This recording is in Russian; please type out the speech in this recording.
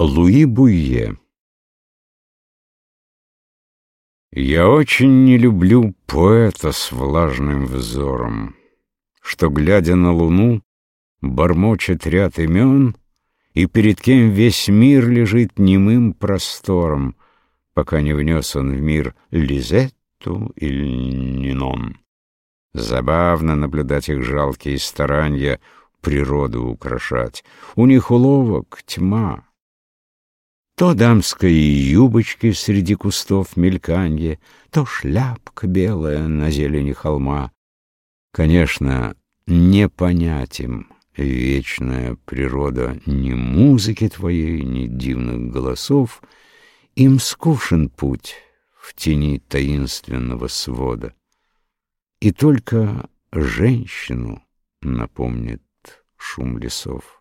Луи Буйе Я очень не люблю поэта с влажным взором, Что, глядя на луну, бормочет ряд имен, И перед кем весь мир лежит немым простором, Пока не внес он в мир Лизетту или Нинон. Забавно наблюдать их жалкие старания Природу украшать. У них уловок тьма, то дамские юбочки среди кустов мельканье, То шляпка белая на зелени холма. Конечно, не понять им вечная природа Ни музыки твоей, ни дивных голосов. Им скучен путь в тени таинственного свода. И только женщину напомнит шум лесов.